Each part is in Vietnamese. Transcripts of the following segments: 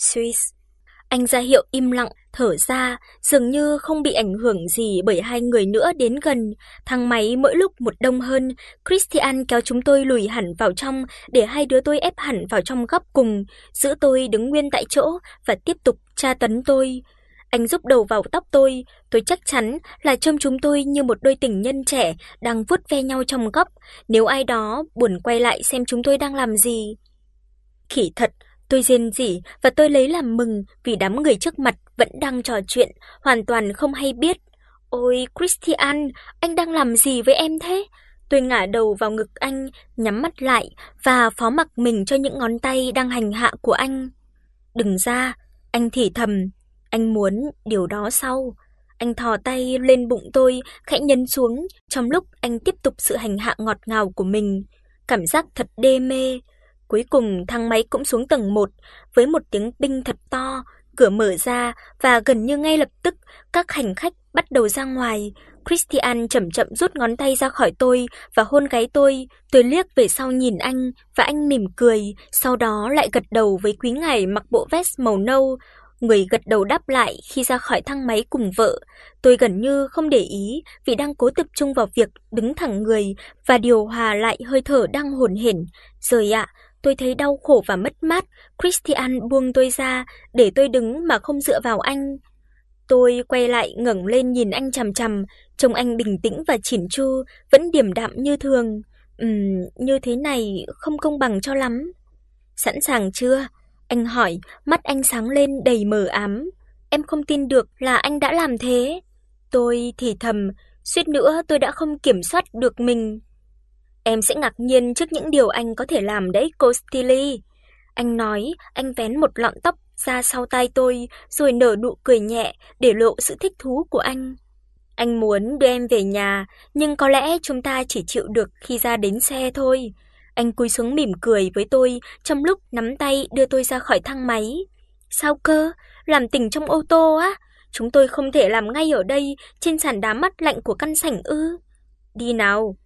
Swiss. Anh ra hiệu im lặng, thở ra, dường như không bị ảnh hưởng gì bởi hai người nữa đến gần. Thang máy mỗi lúc một đông hơn, Christian kéo chúng tôi lùi hẳn vào trong để hai đứa tôi ép hẳn vào trong góc cùng, giữ tôi đứng nguyên tại chỗ và tiếp tục tra tấn tôi. Anh giúp đầu vào tóc tôi, tôi chắc chắn là trông chúng tôi như một đôi tình nhân trẻ đang vuốt ve nhau trong góc, nếu ai đó buồn quay lại xem chúng tôi đang làm gì. Khỉ thật, tôi rên rỉ và tôi lấy làm mừng vì đám người trước mặt vẫn đang trò chuyện, hoàn toàn không hay biết. "Ôi Christian, anh đang làm gì với em thế?" Tôi ngả đầu vào ngực anh, nhắm mắt lại và phó mặc mình cho những ngón tay đang hành hạ của anh. "Đừng ra." Anh thì thầm, anh muốn điều đó sau. Anh thò tay lên bụng tôi, khẽ nhấn xuống, trong lúc anh tiếp tục sự hành hạ ngọt ngào của mình, cảm giác thật đê mê. Cuối cùng thang máy cũng xuống tầng 1 với một tiếng binh thật to, cửa mở ra và gần như ngay lập tức các hành khách bắt đầu ra ngoài. Christian chậm chậm rút ngón tay ra khỏi tôi và hôn gáy tôi. Tôi liếc về sau nhìn anh và anh mỉm cười, sau đó lại gật đầu với quý ngài mặc bộ vest màu nâu, Người gật đầu đáp lại khi ra khỏi thang máy cùng vợ. Tôi gần như không để ý vì đang cố tập trung vào việc đứng thẳng người và điều hòa lại hơi thở đang hỗn hển. Rồi ạ, tôi thấy đau khổ và mất mát. Christian buông tôi ra để tôi đứng mà không dựa vào anh. Tôi quay lại ngẩng lên nhìn anh chằm chằm, trông anh bình tĩnh và chỉn chu, vẫn điềm đạm như thường. Ừm, như thế này không công bằng cho lắm. Sẵn sàng chưa? Anh hỏi, mắt anh sáng lên đầy mờ ám. Em không tin được là anh đã làm thế. Tôi thì thầm, suýt nữa tôi đã không kiểm soát được mình. Em sẽ ngạc nhiên trước những điều anh có thể làm đấy, cô Stilly. Anh nói, anh vén một lọn tóc ra sau tai tôi rồi nở nụ cười nhẹ để lộ sự thích thú của anh. Anh muốn đưa em về nhà, nhưng có lẽ chúng ta chỉ chịu được khi ra đến xe thôi. Anh cúi xuống mỉm cười với tôi trong lúc nắm tay đưa tôi ra khỏi thang máy. Sao cơ? Làm tình trong ô tô á? Chúng tôi không thể làm ngay ở đây trên sàn đá mắt lạnh của căn sảnh ư? Đi nào.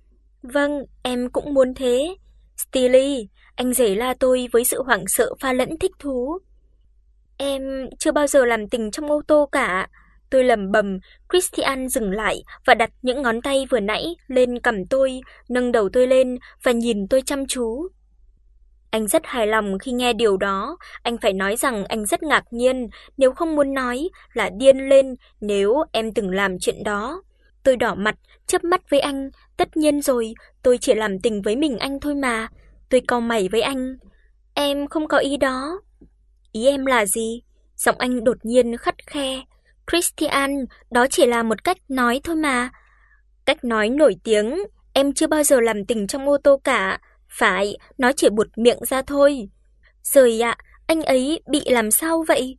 Vâng, em cũng muốn thế. Stilly, anh rể la tôi với sự hoảng sợ pha lẫn thích thú. Em chưa bao giờ làm tình trong ô tô cả. Tôi lẩm bẩm, Christian dừng lại và đặt những ngón tay vừa nãy lên cằm tôi, nâng đầu tôi lên và nhìn tôi chăm chú. Anh rất hài lòng khi nghe điều đó, anh phải nói rằng anh rất ngạc nhiên, nếu không muốn nói là điên lên nếu em từng làm chuyện đó. Tôi đỏ mặt, chớp mắt với anh, tất nhiên rồi, tôi chỉ làm tình với mình anh thôi mà. Tôi cau mày với anh. Em không có ý đó. Ý em là gì? Giọng anh đột nhiên khắt khe. Christian, đó chỉ là một cách nói thôi mà. Cách nói nổi tiếng, em chưa bao giờ làm tình trong ô tô cả, phải, nó chỉ buột miệng ra thôi. Rồi ạ, anh ấy bị làm sao vậy?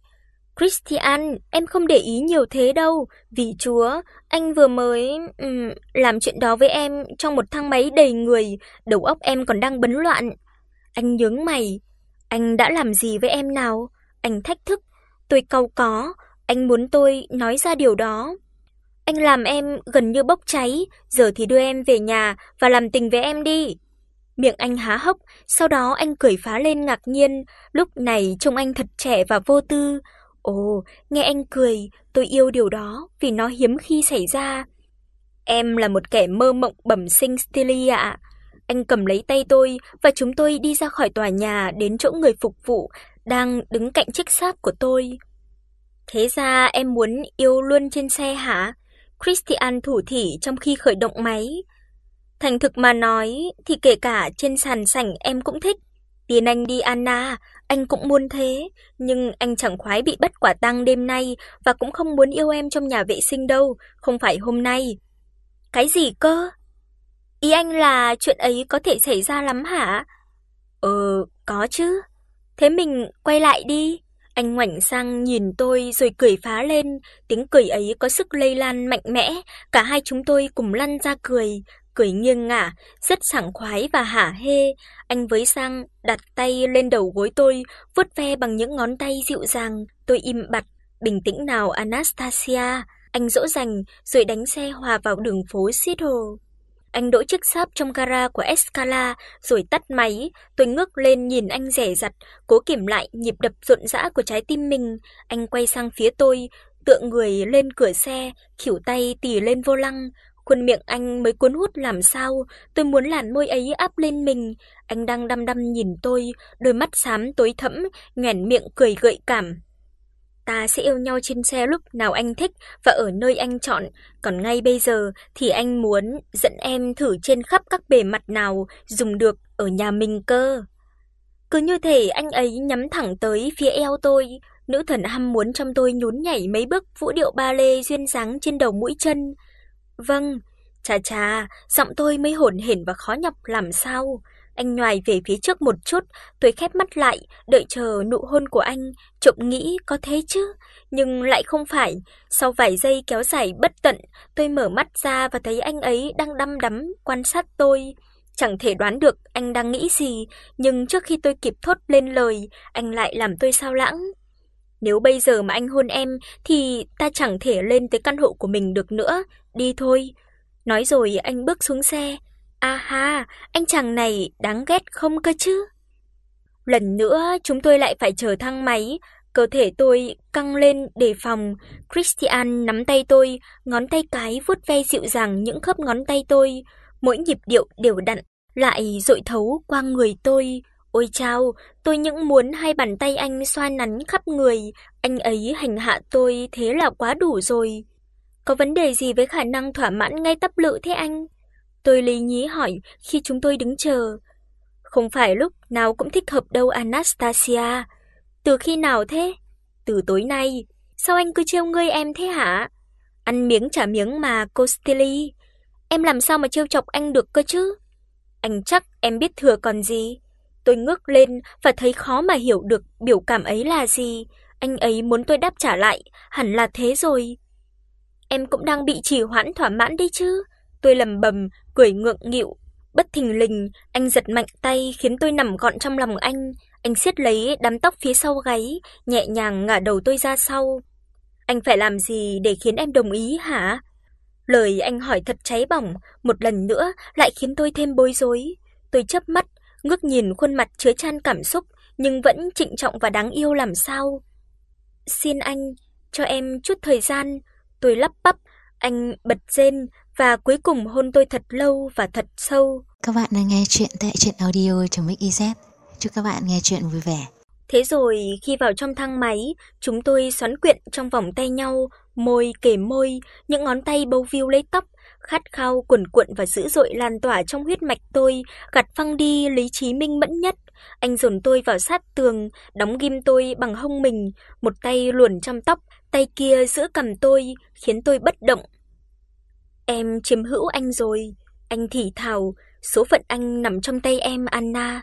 Christian, em không để ý nhiều thế đâu, vì Chúa, anh vừa mới um, làm chuyện đó với em trong một thang máy đầy người, đầu óc em còn đang bấn loạn. Anh nhướng mày, anh đã làm gì với em nào? Anh thách thức, tôi cau có, anh muốn tôi nói ra điều đó. Anh làm em gần như bốc cháy, giờ thì đưa em về nhà và làm tình với em đi. Miệng anh há hốc, sau đó anh cười phá lên ngạc nhiên, lúc này trông anh thật trẻ và vô tư. Ồ, nghe anh cười, tôi yêu điều đó vì nó hiếm khi xảy ra. Em là một kẻ mơ mộng bẩm sinh Stilly ạ. Anh cầm lấy tay tôi và chúng tôi đi ra khỏi tòa nhà đến chỗ người phục vụ đang đứng cạnh chiếc xác của tôi. Thế ra em muốn yêu luôn trên xe hả? Christian thủ thỉ trong khi khởi động máy. Thành thực mà nói thì kể cả trên sàn sảnh em cũng thích. Tiền anh đi Anna, anh cũng muốn thế, nhưng anh chẳng khoái bị bắt quả tang đêm nay và cũng không muốn yêu em trong nhà vệ sinh đâu, không phải hôm nay. Cái gì cơ? Ý anh là chuyện ấy có thể xảy ra lắm hả? Ờ, có chứ. Thế mình quay lại đi. Anh ngoảnh sang nhìn tôi rồi cười phá lên, tiếng cười ấy có sức lây lan mạnh mẽ, cả hai chúng tôi cùng lăn ra cười, cười nghiêng ngả, rất sảng khoái và hả hê. Anh với sang đặt tay lên đầu gối tôi, vuốt ve bằng những ngón tay dịu dàng, tôi im bặt, bình tĩnh nào Anastasia, anh dỗ dành rồi đánh xe hòa vào đường phố Seattle. Anh đỗ chiếc sáp trong gara của Escala rồi tắt máy, tôi ngước lên nhìn anh rẻ rặt cố kiểm lại nhịp đập rộn rã của trái tim mình. Anh quay sang phía tôi, tựa người lên cửa xe, khỉu tay tì lên vô lăng, khuôn miệng anh mới cuốn hút làm sao, tôi muốn làn môi ấy áp lên mình. Anh đang đăm đăm nhìn tôi, đôi mắt xám tối thẫm, nhoẻn miệng cười gợi cảm. Ta sẽ yêu nhau trên xe lúc nào anh thích và ở nơi anh chọn, còn ngay bây giờ thì anh muốn dẫn em thử trên khắp các bề mặt nào dùng được ở nhà mình cơ. Cứ như thể anh ấy nhắm thẳng tới phía eo tôi, nữ thần ham muốn trong tôi nhún nhảy mấy bước vũ điệu ba lê duyên dáng trên đầu mũi chân. Vâng, chà chà, giọng tôi mới hổn hển và khó nhọc làm sao. Anh nhoài về phía trước một chút, tôi khép mắt lại, đợi chờ nụ hôn của anh, trộm nghĩ có thế chứ, nhưng lại không phải. Sau vài giây kéo dài bất tận, tôi mở mắt ra và thấy anh ấy đang đăm đắm quan sát tôi. Chẳng thể đoán được anh đang nghĩ gì, nhưng trước khi tôi kịp thốt lên lời, anh lại làm tôi sao lãng. Nếu bây giờ mà anh hôn em thì ta chẳng thể lên tới căn hộ của mình được nữa, đi thôi. Nói rồi anh bước xuống xe. A ha, anh chàng này đáng ghét không cơ chứ? Lần nữa chúng tôi lại phải chờ thang máy, cơ thể tôi căng lên đề phòng. Christian nắm tay tôi, ngón tay cái vuốt ve dịu dàng những khớp ngón tay tôi, mỗi nhịp điệu đều đặn lại dội thấu qua người tôi. Ôi chao, tôi những muốn hai bàn tay anh xoa nắn khắp người, anh ấy hành hạ tôi thế là quá đủ rồi. Có vấn đề gì với khả năng thỏa mãn ngay tấp lự thế anh? Tôi lý nhí hỏi khi chúng tôi đứng chờ. Không phải lúc nào cũng thích hợp đâu Anastasia. Từ khi nào thế? Từ tối nay. Sao anh cứ trêu ngươi em thế hả? Ăn miếng trả miếng mà, Costelli. Em làm sao mà trêu chọc anh được cơ chứ? Anh chắc em biết thừa còn gì. Tôi ngước lên và thấy khó mà hiểu được biểu cảm ấy là gì. Anh ấy muốn tôi đáp trả lại, hẳn là thế rồi. Em cũng đang bị trì hoãn thỏa mãn đấy chứ. Tôi lầm bầm, cười ngượng nghịu. Bất thình lình, anh giật mạnh tay khiến tôi nằm gọn trong lòng anh. Anh siết lấy đám tóc phía sau gáy, nhẹ nhàng ngả đầu tôi ra sau. Anh phải làm gì để khiến em đồng ý hả? Lời anh hỏi thật cháy bỏng, một lần nữa lại khiến tôi thêm bối rối. Tôi chớp mắt, ngước nhìn khuôn mặt chứa chan cảm xúc nhưng vẫn trịnh trọng và đáng yêu làm sao. "Xin anh cho em chút thời gian." Tôi lắp bắp, anh bật rên và cuối cùng hôn tôi thật lâu và thật sâu. Các bạn đang nghe chuyện tại truyện audio.mix.iz. Chúc các bạn nghe chuyện vui vẻ. Thế rồi khi vào trong thang máy, chúng tôi xoắn quyện trong vòng tay nhau, môi kề môi, những ngón tay bấu víu lấy tóc, khát khao cuồn cuộn và dữ dội lan tỏa trong huyết mạch tôi, gạt phăng đi lý trí minh mẫn nhất. Anh dồn tôi vào sát tường, đóng ghim tôi bằng hông mình, một tay luồn trong tóc, tay kia giữ cầm tôi, khiến tôi bất động. Em chiếm hữu anh rồi, anh thì thào, số phận anh nằm trong tay em Anna.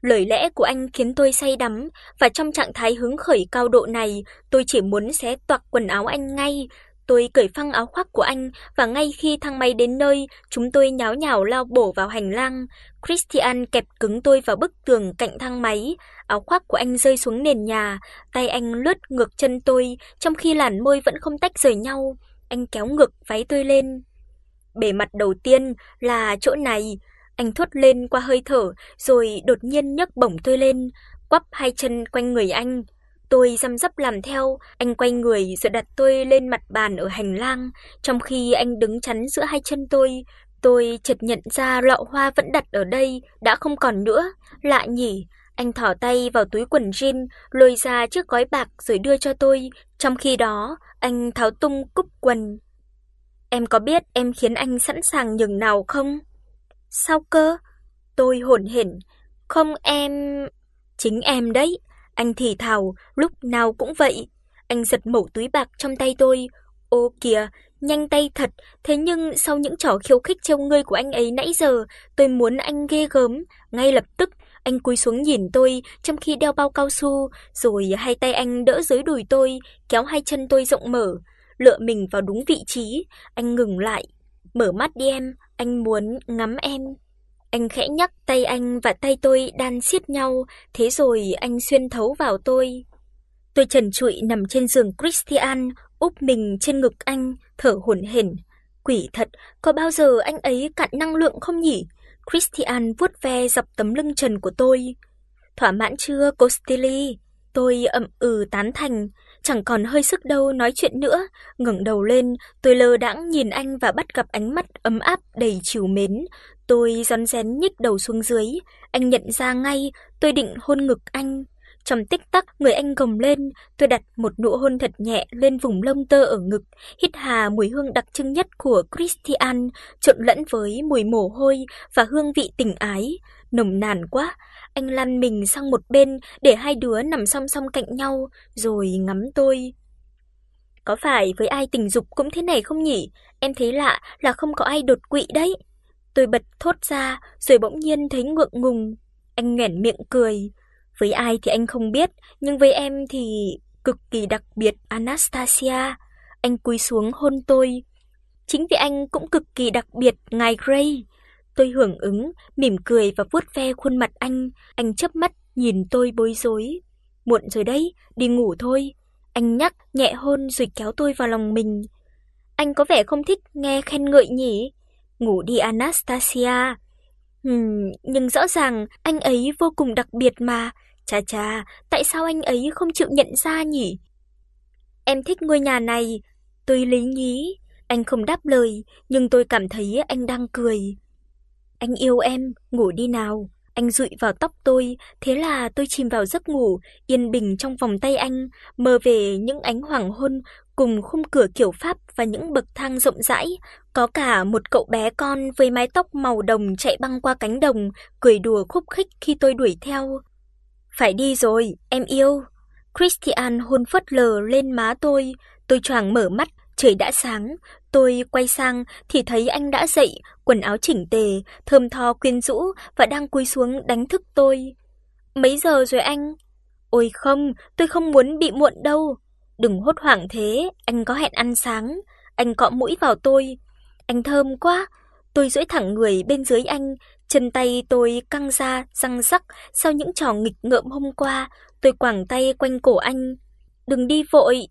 Lời lẽ của anh khiến tôi say đắm và trong trạng thái hứng khởi cao độ này, tôi chỉ muốn xé toạc quần áo anh ngay. Tôi cởi phăng áo khoác của anh và ngay khi thang máy đến nơi, chúng tôi nháo nhào lao bổ vào hành lang. Christian kẹp cứng tôi vào bức tường cạnh thang máy, áo khoác của anh rơi xuống nền nhà, tay anh lướt ngược chân tôi, trong khi làn môi vẫn không tách rời nhau. Anh kéo ngược váy tôi lên. Bề mặt đầu tiên là chỗ này, anh thốt lên qua hơi thở, rồi đột nhiên nhấc bổng tôi lên, quắp hai chân quanh người anh. Tôi răm rắp làm theo, anh quay người rồi đặt tôi lên mặt bàn ở hành lang, trong khi anh đứng chắn giữa hai chân tôi. Tôi chợt nhận ra lọ hoa vẫn đặt ở đây đã không còn nữa, lạ nhỉ. Anh thò tay vào túi quần jean, lôi ra chiếc gói bạc rồi đưa cho tôi, trong khi đó, anh tháo tung cúc quần. Em có biết em khiến anh sẵn sàng nhường nào không? Sao cơ? Tôi hổn hển. Không em, chính em đấy. Anh thì thào, lúc nào cũng vậy. Anh giật mẩu túi bạc trong tay tôi. Ô kìa, nhanh tay thật, thế nhưng sau những trò khiêu khích trêu ngươi của anh ấy nãy giờ, tôi muốn anh ghê gớm, ngay lập tức anh cúi xuống nhìn tôi trong khi đeo bao cao su, rồi hai tay anh đỡ dưới đùi tôi, kéo hai chân tôi rộng mở, lựa mình vào đúng vị trí, anh ngừng lại, mở mắt đi em, anh muốn ngắm em. Anh khẽ nhắc tay anh và tay tôi đan siết nhau, thế rồi anh xuyên thấu vào tôi. Tôi trần trụi nằm trên giường Christian, úp mình trên ngực anh, thở hổn hển. Quỷ thật, có bao giờ anh ấy cạn năng lượng không nhỉ? Christian vuốt ve dọc tấm lưng trần của tôi. Thỏa mãn chưa, cô Tôi ậm ừ tán thành, chẳng còn hơi sức đâu nói chuyện nữa, ngẩng đầu lên, tôi lơ đãng nhìn anh và bắt gặp ánh mắt ấm áp đầy trìu mến. Tôi rón rén nhích đầu xuống dưới, anh nhận ra ngay, tôi định hôn ngực anh. Trong tích tắc, người anh gồng lên, tôi đặt một nụ hôn thật nhẹ lên vùng lông tơ ở ngực, hít hà mùi hương đặc trưng nhất của Christian, trộn lẫn với mùi mồ hôi và hương vị tình ái, nồng nàn quá. Anh lăn mình sang một bên để hai đứa nằm song song cạnh nhau rồi ngắm tôi. Có phải với ai tình dục cũng thế này không nhỉ? Em thấy lạ là không có ai đột quỵ đấy. Tôi bật thốt ra rồi bỗng nhiên thấy ngượng ngùng. Anh nhoẻn miệng cười. Với ai thì anh không biết, nhưng với em thì cực kỳ đặc biệt Anastasia. Anh cúi xuống hôn tôi. Chính vì anh cũng cực kỳ đặc biệt, ngài Gray. Tôi hưởng ứng, mỉm cười và vuốt ve khuôn mặt anh, anh chớp mắt nhìn tôi bối rối. Muộn rồi đấy, đi ngủ thôi. Anh nhắc, nhẹ hôn rồi kéo tôi vào lòng mình. Anh có vẻ không thích nghe khen ngợi nhỉ? Ngủ đi Anastasia. Ừm, nhưng rõ ràng anh ấy vô cùng đặc biệt mà. Chà chà, tại sao anh ấy không chịu nhận ra nhỉ? Em thích ngôi nhà này. Tôi lý nhí. Anh không đáp lời, nhưng tôi cảm thấy anh đang cười. Anh yêu em, ngủ đi nào. Anh dụi vào tóc tôi, thế là tôi chìm vào giấc ngủ, yên bình trong vòng tay anh, mơ về những ánh hoàng hôn cùng khung cửa kiểu Pháp và những bậc thang rộng rãi, có cả một cậu bé con với mái tóc màu đồng chạy băng qua cánh đồng, cười đùa khúc khích khi tôi đuổi theo. Phải đi rồi, em yêu. Christian hôn phớt lờ lên má tôi, tôi choàng mở mắt, trời đã sáng, tôi quay sang thì thấy anh đã dậy, quần áo chỉnh tề, thơm tho quyến rũ và đang cúi xuống đánh thức tôi. Mấy giờ rồi anh? Ôi không, tôi không muốn bị muộn đâu. Đừng hốt hoảng thế, anh có hẹn ăn sáng. Anh cọ mũi vào tôi. Anh thơm quá. Tôi duỗi thẳng người bên dưới anh, chân tay tôi căng ra răng rắc sau những trò nghịch ngợm hôm qua. Tôi quàng tay quanh cổ anh. Đừng đi vội.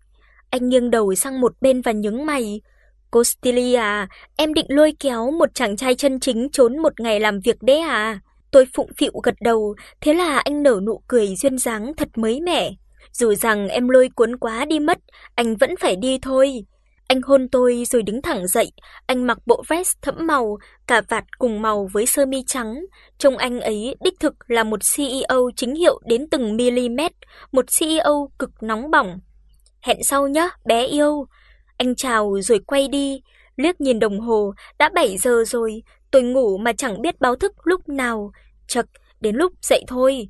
Anh nghiêng đầu sang một bên và nhướng mày. Costilia, à, em định lôi kéo một chàng trai chân chính trốn một ngày làm việc đấy à? Tôi phụng phịu gật đầu, thế là anh nở nụ cười duyên dáng thật mới mẻ. Dù rằng em lôi cuốn quá đi mất, anh vẫn phải đi thôi. Anh hôn tôi rồi đứng thẳng dậy, anh mặc bộ vest thẫm màu, cà vạt cùng màu với sơ mi trắng, trông anh ấy đích thực là một CEO chính hiệu đến từng mm, một CEO cực nóng bỏng. Hẹn sau nhé, bé yêu. Anh chào rồi quay đi, liếc nhìn đồng hồ, đã 7 giờ rồi, tôi ngủ mà chẳng biết báo thức lúc nào, chậc, đến lúc dậy thôi.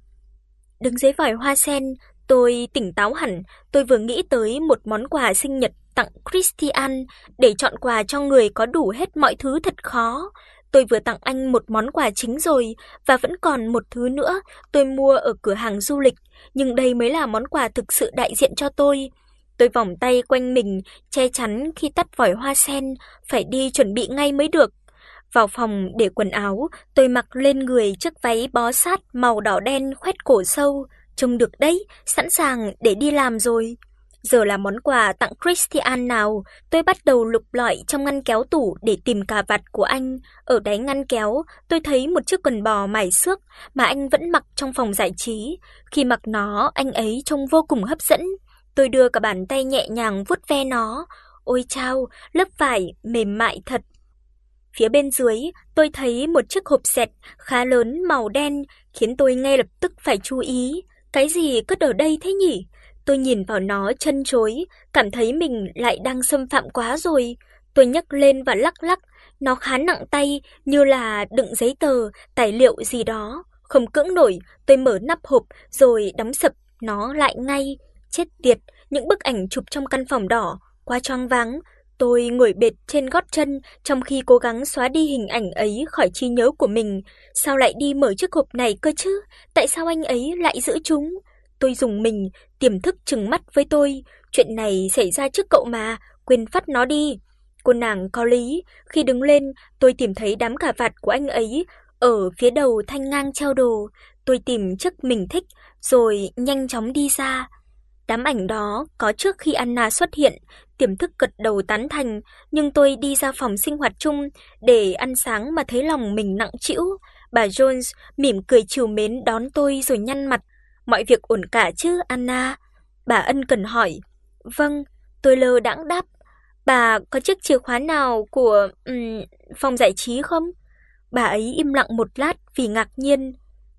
Đứng dưới vòi hoa sen, tôi tỉnh táo hẳn, tôi vừa nghĩ tới một món quà sinh nhật tặng Christian, để chọn quà cho người có đủ hết mọi thứ thật khó. Tôi vừa tặng anh một món quà chính rồi và vẫn còn một thứ nữa tôi mua ở cửa hàng du lịch, nhưng đây mới là món quà thực sự đại diện cho tôi. Tôi vòng tay quanh mình, che chắn khi tắt vòi hoa sen, phải đi chuẩn bị ngay mới được. Vào phòng để quần áo, tôi mặc lên người chiếc váy bó sát màu đỏ đen khoét cổ sâu, trông được đấy, sẵn sàng để đi làm rồi. Giờ là món quà tặng Christian nào, tôi bắt đầu lục lọi trong ngăn kéo tủ để tìm cà vạt của anh. Ở đáy ngăn kéo, tôi thấy một chiếc quần bò mài xước mà anh vẫn mặc trong phòng giải trí. Khi mặc nó, anh ấy trông vô cùng hấp dẫn. Tôi đưa cả bàn tay nhẹ nhàng vuốt ve nó. Ôi chao, lớp vải mềm mại thật. Phía bên dưới, tôi thấy một chiếc hộp sẹt khá lớn màu đen, khiến tôi ngay lập tức phải chú ý. Cái gì cất ở đây thế nhỉ? Tôi nhìn vào nó chân chối, cảm thấy mình lại đang xâm phạm quá rồi. Tôi nhấc lên và lắc lắc, nó khá nặng tay, như là đựng giấy tờ, tài liệu gì đó. Không cưỡng nổi, tôi mở nắp hộp rồi đóng sập nó lại ngay. Chết tiệt, những bức ảnh chụp trong căn phòng đỏ, quá choáng váng. Tôi ngồi bệt trên gót chân trong khi cố gắng xóa đi hình ảnh ấy khỏi trí nhớ của mình. Sao lại đi mở chiếc hộp này cơ chứ? Tại sao anh ấy lại giữ chúng? Tôi dùng mình, tiềm thức trừng mắt với tôi, chuyện này xảy ra trước cậu mà, quên phát nó đi. Cô nàng có lý, khi đứng lên, tôi tìm thấy đám cà vạt của anh ấy ở phía đầu thanh ngang treo đồ, tôi tìm chiếc mình thích rồi nhanh chóng đi ra. Đám ảnh đó có trước khi Anna xuất hiện, tiềm thức gật đầu tán thành, nhưng tôi đi ra phòng sinh hoạt chung để ăn sáng mà thấy lòng mình nặng trĩu. Bà Jones mỉm cười trìu mến đón tôi rồi nhăn mặt. "Mọi việc ổn cả chứ, Anna?" Bà ân cần hỏi. "Vâng." Tôi lơ đãng đáp. "Bà có chiếc chìa khóa nào của um, phòng giải trí không?" Bà ấy im lặng một lát vì ngạc nhiên.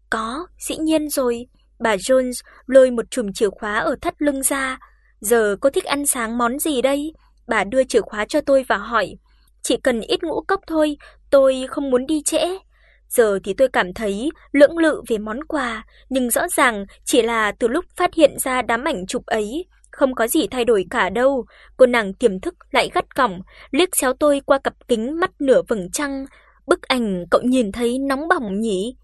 "Có, dĩ nhiên rồi." Bà Jones lôi một chùm chìa khóa ở thắt lưng ra. "Giờ cô thích ăn sáng món gì đây?" Bà đưa chìa khóa cho tôi và hỏi. "Chỉ cần ít ngũ cốc thôi, tôi không muốn đi trễ." Giờ thì tôi cảm thấy lưỡng lự về món quà, nhưng rõ ràng chỉ là từ lúc phát hiện ra đám ảnh chụp ấy, không có gì thay đổi cả đâu. Cô nàng tiềm thức lại gắt gỏng, liếc xéo tôi qua cặp kính mắt nửa vầng trăng. Bức ảnh cậu nhìn thấy nóng bỏng nhỉ?